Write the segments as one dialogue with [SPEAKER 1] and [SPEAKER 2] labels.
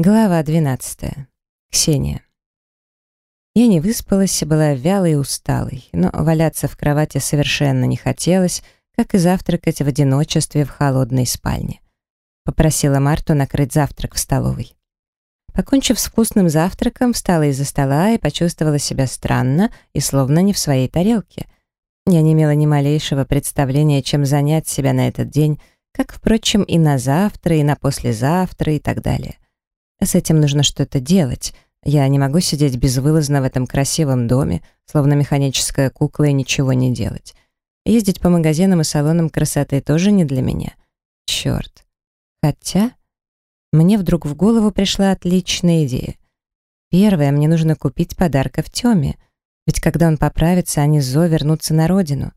[SPEAKER 1] Глава 12. Ксения. Я не выспалась, была вялой и усталой, но валяться в кровати совершенно не хотелось, как и завтракать в одиночестве в холодной спальне. Попросила Марту накрыть завтрак в столовой. Покончив с вкусным завтраком, встала из-за стола и почувствовала себя странно и словно не в своей тарелке. Я не имела ни малейшего представления, чем занять себя на этот день, как, впрочем, и на завтра, и на послезавтра, и так далее. С этим нужно что-то делать. Я не могу сидеть безвылазно в этом красивом доме, словно механическая кукла и ничего не делать. Ездить по магазинам и салонам красоты тоже не для меня. Черт. Хотя... Мне вдруг в голову пришла отличная идея. Первое, мне нужно купить подарков Тёме, ведь когда он поправится, они с Зо вернутся на родину.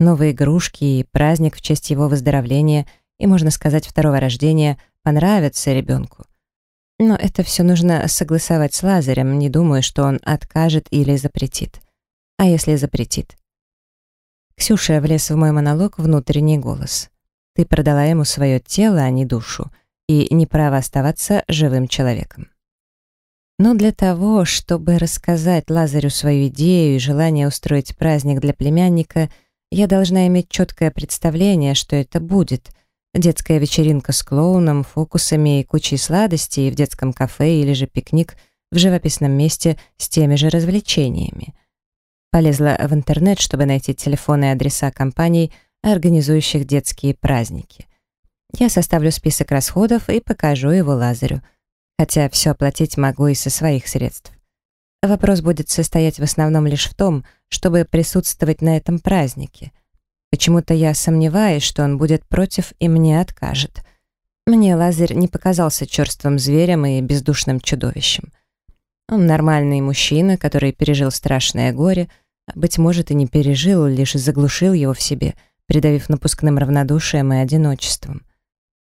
[SPEAKER 1] Новые игрушки и праздник в честь его выздоровления и, можно сказать, второго рождения понравятся ребенку. Но это все нужно согласовать с Лазарем, не думаю, что он откажет или запретит. А если запретит? Ксюша влез в мой монолог внутренний голос. Ты продала ему свое тело, а не душу, и не право оставаться живым человеком. Но для того, чтобы рассказать Лазарю свою идею и желание устроить праздник для племянника, я должна иметь четкое представление, что это будет — Детская вечеринка с клоуном, фокусами и кучей сладостей в детском кафе или же пикник в живописном месте с теми же развлечениями. Полезла в интернет, чтобы найти телефоны и адреса компаний, организующих детские праздники. Я составлю список расходов и покажу его Лазарю, хотя все оплатить могу и со своих средств. Вопрос будет состоять в основном лишь в том, чтобы присутствовать на этом празднике — Почему-то я сомневаюсь, что он будет против и мне откажет. Мне Лазарь не показался черствым зверем и бездушным чудовищем. Он нормальный мужчина, который пережил страшное горе, а, быть может, и не пережил, лишь заглушил его в себе, придавив напускным равнодушием и одиночеством.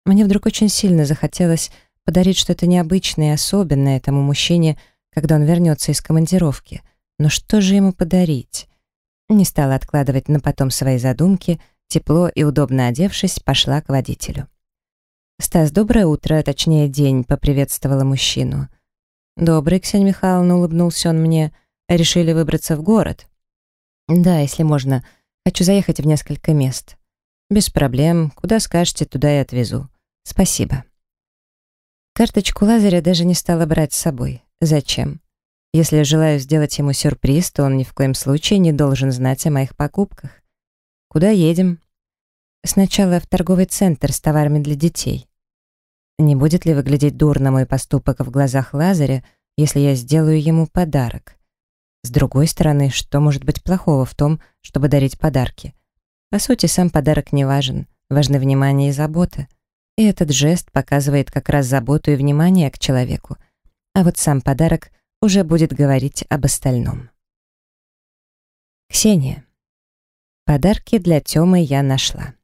[SPEAKER 1] Мне вдруг очень сильно захотелось подарить что-то необычное и особенное этому мужчине, когда он вернется из командировки. Но что же ему подарить? Не стала откладывать на потом свои задумки, тепло и удобно одевшись, пошла к водителю. «Стас, доброе утро, точнее день», — поприветствовала мужчину. «Добрый, Ксения Михайловна», — улыбнулся он мне. «Решили выбраться в город?» «Да, если можно. Хочу заехать в несколько мест». «Без проблем. Куда скажете, туда и отвезу. Спасибо». Карточку Лазаря даже не стала брать с собой. Зачем? Если желаю сделать ему сюрприз, то он ни в коем случае не должен знать о моих покупках. Куда едем? Сначала в торговый центр с товарами для детей. Не будет ли выглядеть дурно мой поступок в глазах Лазаря, если я сделаю ему подарок? С другой стороны, что может быть плохого в том, чтобы дарить подарки? По сути, сам подарок не важен, важны внимание и забота. И этот жест показывает как раз заботу и внимание к человеку. А вот сам подарок уже будет говорить об остальном. Ксения. Подарки для Тёмы я нашла.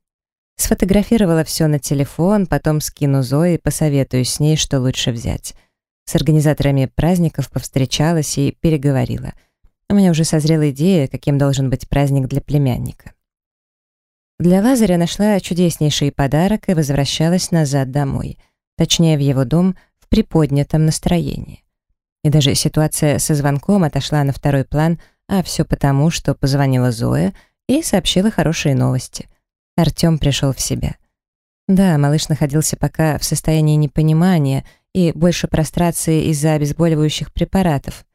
[SPEAKER 1] Сфотографировала все на телефон, потом скину Зои и посоветую с ней, что лучше взять. С организаторами праздников повстречалась и переговорила. У меня уже созрела идея, каким должен быть праздник для племянника. Для Лазаря нашла чудеснейший подарок и возвращалась назад домой, точнее в его дом в приподнятом настроении. И даже ситуация со звонком отошла на второй план, а все потому, что позвонила Зоя и сообщила хорошие новости. Артем пришел в себя. Да, малыш находился пока в состоянии непонимания и больше прострации из-за обезболивающих препаратов.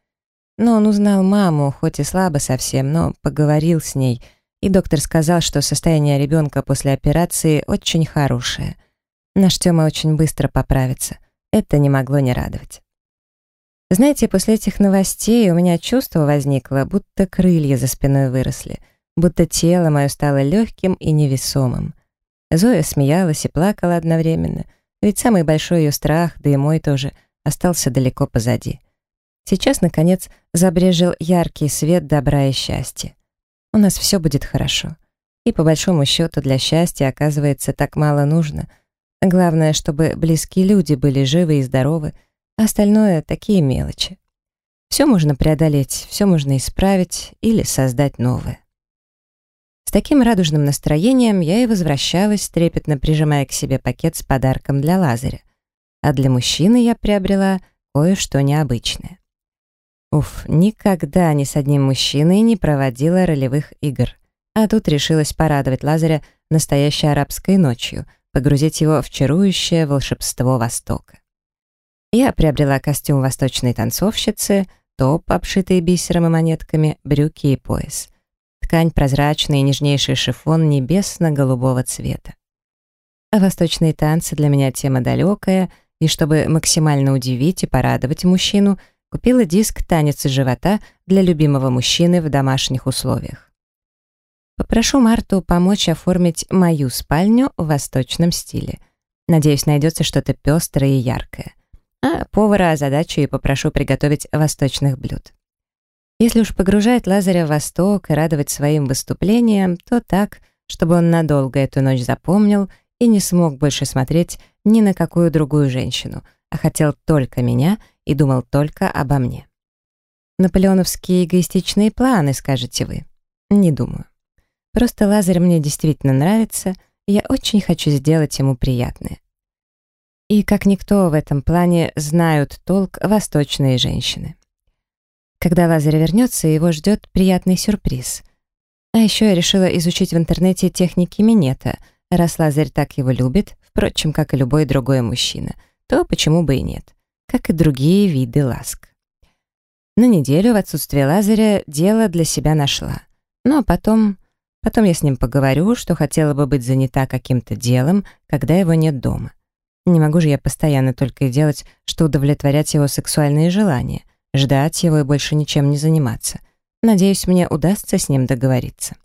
[SPEAKER 1] Но он узнал маму, хоть и слабо совсем, но поговорил с ней, и доктор сказал, что состояние ребенка после операции очень хорошее. Наш Тёма очень быстро поправится. Это не могло не радовать. Знаете, после этих новостей у меня чувство возникло, будто крылья за спиной выросли, будто тело мое стало легким и невесомым. Зоя смеялась и плакала одновременно, ведь самый большой ее страх, да и мой тоже, остался далеко позади. Сейчас, наконец, забрежил яркий свет добра и счастья. У нас все будет хорошо. И по большому счету для счастья, оказывается, так мало нужно. Главное, чтобы близкие люди были живы и здоровы, Остальное — такие мелочи. Все можно преодолеть, все можно исправить или создать новое. С таким радужным настроением я и возвращалась, трепетно прижимая к себе пакет с подарком для Лазаря. а для мужчины я приобрела кое-что необычное. Уф, никогда ни с одним мужчиной не проводила ролевых игр. А тут решилась порадовать Лазаря настоящей арабской ночью, погрузить его в чарующее волшебство Востока. Я приобрела костюм восточной танцовщицы, топ, обшитый бисером и монетками, брюки и пояс. Ткань прозрачный и нежнейший шифон небесно-голубого цвета. А восточные танцы для меня тема далекая, и чтобы максимально удивить и порадовать мужчину, купила диск «Танец из живота» для любимого мужчины в домашних условиях. Попрошу Марту помочь оформить мою спальню в восточном стиле. Надеюсь, найдется что-то пестрое и яркое а повара озадачу и попрошу приготовить восточных блюд. Если уж погружать Лазаря в Восток и радовать своим выступлением, то так, чтобы он надолго эту ночь запомнил и не смог больше смотреть ни на какую другую женщину, а хотел только меня и думал только обо мне. Наполеоновские эгоистичные планы, скажете вы. Не думаю. Просто Лазарь мне действительно нравится, и я очень хочу сделать ему приятное. И как никто в этом плане знают толк восточные женщины. Когда Лазарь вернется, его ждет приятный сюрприз. А еще я решила изучить в интернете техники минета. Раз Лазарь так его любит, впрочем, как и любой другой мужчина, то почему бы и нет, как и другие виды ласк. На неделю в отсутствие Лазаря дело для себя нашла. Ну а потом... Потом я с ним поговорю, что хотела бы быть занята каким-то делом, когда его нет дома. Не могу же я постоянно только и делать, что удовлетворять его сексуальные желания, ждать его и больше ничем не заниматься. Надеюсь, мне удастся с ним договориться.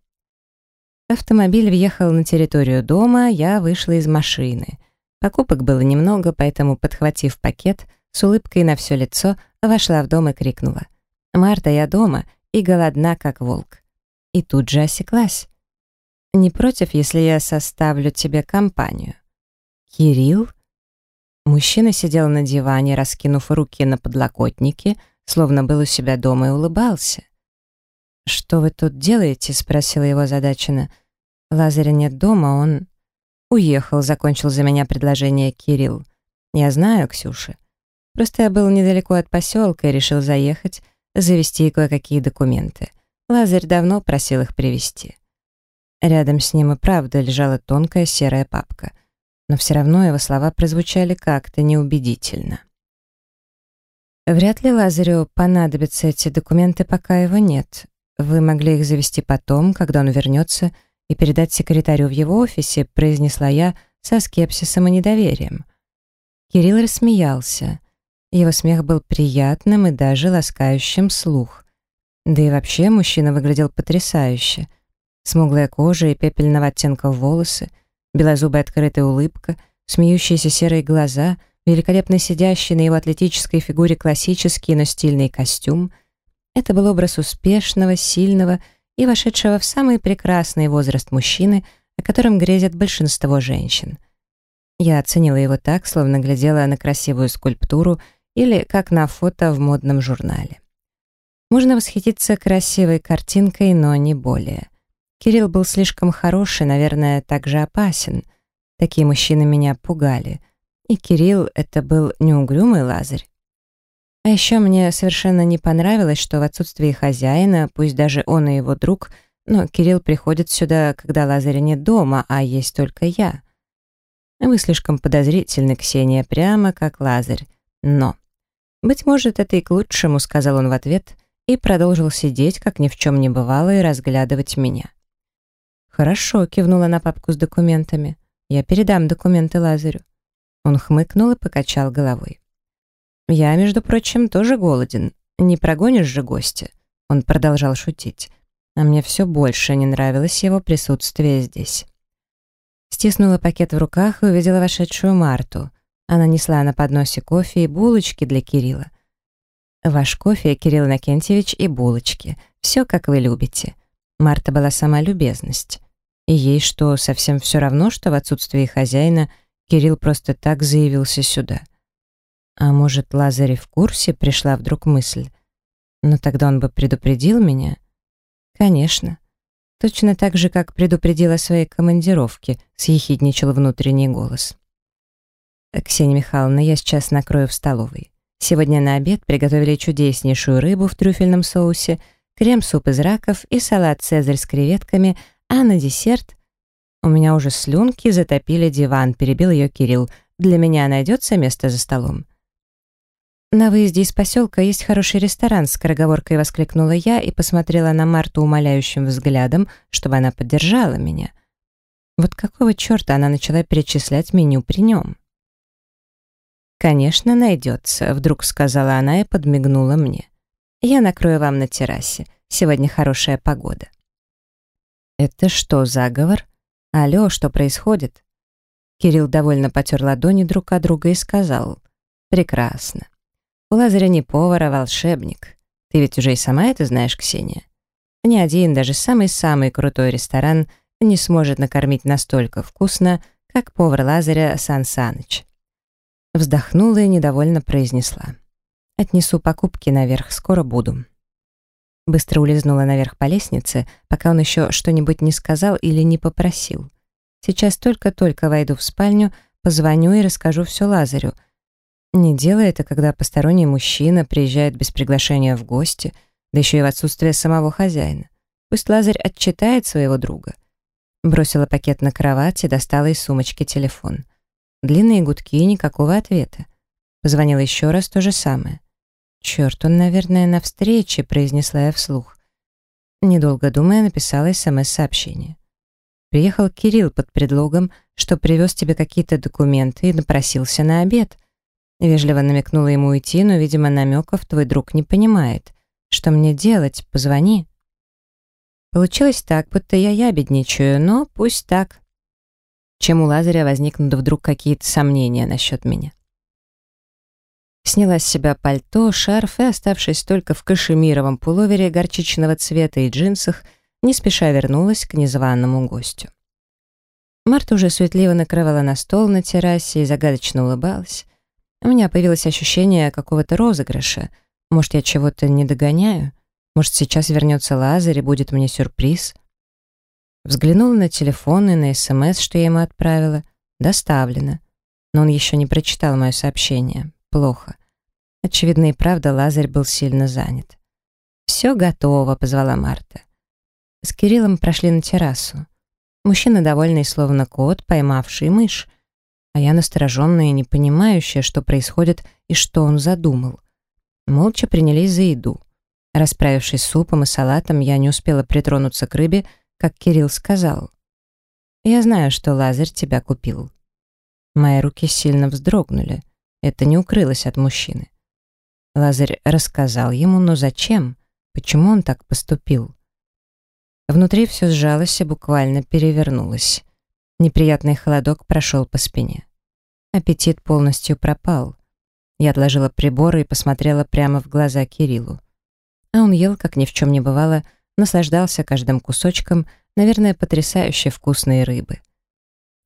[SPEAKER 1] Автомобиль въехал на территорию дома, я вышла из машины. Покупок было немного, поэтому, подхватив пакет, с улыбкой на все лицо, вошла в дом и крикнула. «Марта, я дома и голодна, как волк». И тут же осеклась. «Не против, если я составлю тебе компанию?» «Кирилл?» Мужчина сидел на диване, раскинув руки на подлокотнике, словно был у себя дома и улыбался. «Что вы тут делаете?» — спросила его задачина. «Лазаря нет дома, он...» «Уехал», — закончил за меня предложение Кирилл. «Я знаю, Ксюша. Просто я был недалеко от поселка и решил заехать, завести кое-какие документы. Лазарь давно просил их привезти». Рядом с ним и правда лежала тонкая серая папка но все равно его слова прозвучали как-то неубедительно. Вряд ли Лазарю понадобятся эти документы, пока его нет. Вы могли их завести потом, когда он вернется, и передать секретарю в его офисе, произнесла я со скепсисом и недоверием. Кирилл рассмеялся. Его смех был приятным и даже ласкающим слух. Да и вообще мужчина выглядел потрясающе. Смуглая кожа и пепельного оттенка волосы — белозубая открытая улыбка, смеющиеся серые глаза, великолепно сидящий на его атлетической фигуре классический, но стильный костюм. Это был образ успешного, сильного и вошедшего в самый прекрасный возраст мужчины, о котором грезят большинство женщин. Я оценила его так, словно глядела на красивую скульптуру или как на фото в модном журнале. Можно восхититься красивой картинкой, но не более. Кирилл был слишком хороший, наверное, также опасен. Такие мужчины меня пугали. И Кирилл — это был неугрюмый Лазарь. А еще мне совершенно не понравилось, что в отсутствии хозяина, пусть даже он и его друг, но Кирилл приходит сюда, когда Лазаря нет дома, а есть только я. Вы слишком подозрительны, Ксения, прямо как Лазарь. Но... «Быть может, это и к лучшему», — сказал он в ответ, и продолжил сидеть, как ни в чем не бывало, и разглядывать меня. «Хорошо», — кивнула на папку с документами. «Я передам документы Лазарю». Он хмыкнул и покачал головой. «Я, между прочим, тоже голоден. Не прогонишь же гостя?» Он продолжал шутить. А мне все больше не нравилось его присутствие здесь. Стиснула пакет в руках и увидела вошедшую Марту. Она несла на подносе кофе и булочки для Кирилла. «Ваш кофе, Кирилл Накентьевич, и булочки. Все, как вы любите». Марта была сама любезность. И ей что, совсем все равно, что в отсутствии хозяина Кирилл просто так заявился сюда. А может, Лазарь в курсе, пришла вдруг мысль. Но тогда он бы предупредил меня? Конечно. Точно так же, как предупредил о своей командировке, съехидничал внутренний голос. «Ксения Михайловна, я сейчас накрою в столовой. Сегодня на обед приготовили чудеснейшую рыбу в трюфельном соусе, крем-суп из раков и салат «Цезарь» с креветками, а на десерт... У меня уже слюнки затопили диван, перебил ее Кирилл. Для меня найдется место за столом. «На выезде из поселка есть хороший ресторан», — скороговоркой воскликнула я и посмотрела на Марту умоляющим взглядом, чтобы она поддержала меня. Вот какого черта она начала перечислять меню при нем? «Конечно, найдется», — вдруг сказала она и подмигнула мне. «Я накрою вам на террасе. Сегодня хорошая погода». «Это что, заговор? Алло, что происходит?» Кирилл довольно потер ладони друг от друга и сказал. «Прекрасно. У Лазаря не повар, а волшебник. Ты ведь уже и сама это знаешь, Ксения. Ни один, даже самый-самый крутой ресторан не сможет накормить настолько вкусно, как повар Лазаря Сан Саныч. Вздохнула и недовольно произнесла. «Отнесу покупки наверх, скоро буду». Быстро улизнула наверх по лестнице, пока он еще что-нибудь не сказал или не попросил. Сейчас только-только войду в спальню, позвоню и расскажу все Лазарю — не делай это, когда посторонний мужчина приезжает без приглашения в гости, да еще и в отсутствие самого хозяина. Пусть Лазарь отчитает своего друга. Бросила пакет на кровать и достала из сумочки телефон. Длинные гудки и никакого ответа. Позвонила еще раз то же самое. «Черт, он, наверное, на встрече», — произнесла я вслух. Недолго думая, написала СМС-сообщение. «Приехал Кирилл под предлогом, что привез тебе какие-то документы и напросился на обед. Вежливо намекнула ему уйти, но, видимо, намеков твой друг не понимает. Что мне делать? Позвони. Получилось так, будто я ябедничаю, но пусть так. Чем у Лазаря возникнут вдруг какие-то сомнения насчет меня. Сняла с себя пальто, шарф и, оставшись только в кашемировом пуловере горчичного цвета и джинсах, не спеша вернулась к незваному гостю. Марта уже суетливо накрывала на стол на террасе и загадочно улыбалась. У меня появилось ощущение какого-то розыгрыша. Может, я чего-то не догоняю? Может, сейчас вернется Лазарь и будет мне сюрприз? Взглянула на телефон и на СМС, что я ему отправила. Доставлено. Но он еще не прочитал мое сообщение. Плохо. Очевидно и правда, Лазарь был сильно занят. «Все готово», — позвала Марта. С Кириллом прошли на террасу. Мужчина, довольный, словно кот, поймавший мышь, а я настороженная и не понимающая, что происходит и что он задумал. Молча принялись за еду. Расправившись супом и салатом, я не успела притронуться к рыбе, как Кирилл сказал. «Я знаю, что Лазарь тебя купил». Мои руки сильно вздрогнули. Это не укрылось от мужчины. Лазарь рассказал ему, но зачем? Почему он так поступил? Внутри все сжалось и буквально перевернулось. Неприятный холодок прошел по спине. Аппетит полностью пропал. Я отложила приборы и посмотрела прямо в глаза Кириллу. А он ел, как ни в чем не бывало, наслаждался каждым кусочком, наверное, потрясающе вкусной рыбы.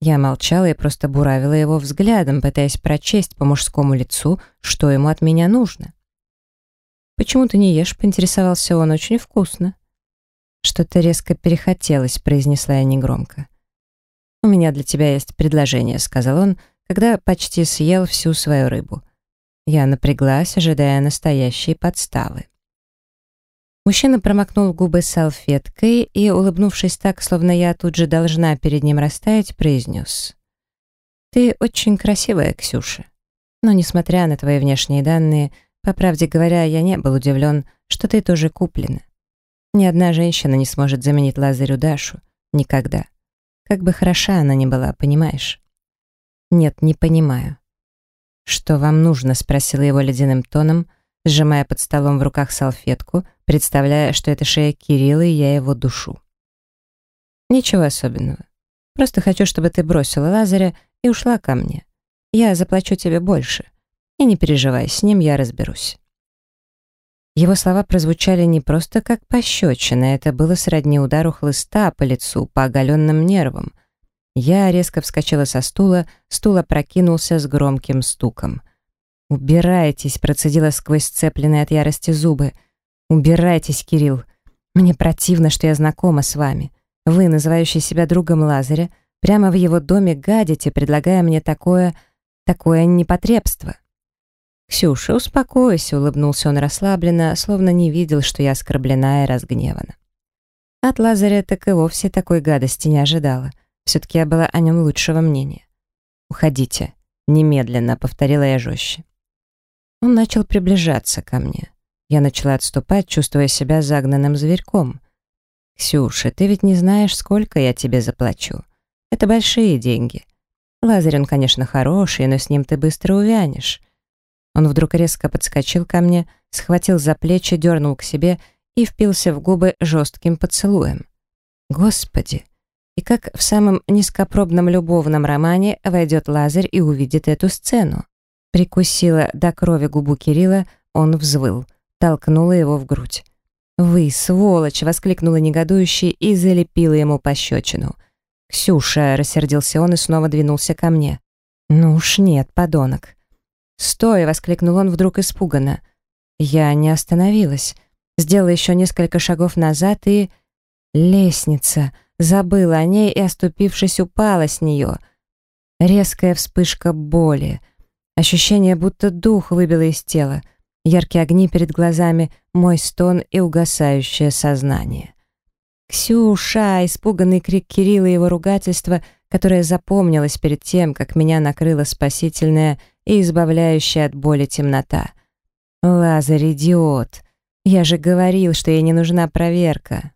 [SPEAKER 1] Я молчала и просто буравила его взглядом, пытаясь прочесть по мужскому лицу, что ему от меня нужно. «Почему ты не ешь?» — поинтересовался он. «Очень вкусно». «Что-то резко перехотелось», — произнесла я негромко. «У меня для тебя есть предложение», — сказал он, когда почти съел всю свою рыбу. Я напряглась, ожидая настоящей подставы. Мужчина промокнул губы салфеткой и, улыбнувшись так, словно я тут же должна перед ним растаять, произнес. «Ты очень красивая, Ксюша. Но, несмотря на твои внешние данные, по правде говоря, я не был удивлен, что ты тоже куплена. Ни одна женщина не сможет заменить Лазарю Дашу. Никогда. Как бы хороша она ни была, понимаешь? Нет, не понимаю. Что вам нужно? Спросила его ледяным тоном, сжимая под столом в руках салфетку, представляя, что это шея Кирилла, и я его душу. Ничего особенного. Просто хочу, чтобы ты бросила Лазаря и ушла ко мне. Я заплачу тебе больше. И не переживай, с ним я разберусь. Его слова прозвучали не просто как пощечина, это было сродни удару хлыста по лицу, по оголенным нервам. Я резко вскочила со стула, стул опрокинулся с громким стуком. «Убирайтесь!» — процедила сквозь сцепленные от ярости зубы. «Убирайтесь, Кирилл! Мне противно, что я знакома с вами. Вы, называющий себя другом Лазаря, прямо в его доме гадите, предлагая мне такое... такое непотребство. «Ксюша, успокойся», — улыбнулся он расслабленно, словно не видел, что я оскорблена и разгневана. От Лазаря так и вовсе такой гадости не ожидала. Все-таки я была о нем лучшего мнения. «Уходите», — немедленно повторила я жестче. Он начал приближаться ко мне. Я начала отступать, чувствуя себя загнанным зверьком. «Ксюша, ты ведь не знаешь, сколько я тебе заплачу. Это большие деньги. Лазарь, он, конечно, хороший, но с ним ты быстро увянешь». Он вдруг резко подскочил ко мне, схватил за плечи, дернул к себе и впился в губы жестким поцелуем. Господи! И как в самом низкопробном любовном романе войдет Лазарь и увидит эту сцену. Прикусила до крови губу Кирилла, он взвыл, толкнула его в грудь. «Вы, сволочь!» — воскликнула негодующе и залепила ему пощечину. «Ксюша!» — рассердился он и снова двинулся ко мне. «Ну уж нет, подонок!» «Стой!» — воскликнул он вдруг испуганно. Я не остановилась. Сделала еще несколько шагов назад и... Лестница. Забыла о ней и, оступившись, упала с нее. Резкая вспышка боли. Ощущение, будто дух выбило из тела. Яркие огни перед глазами, мой стон и угасающее сознание. «Ксюша!» — испуганный крик Кирилла и его ругательство, которое запомнилось перед тем, как меня накрыла спасительная и избавляющая от боли темнота. «Лазарь, идиот! Я же говорил, что ей не нужна проверка!»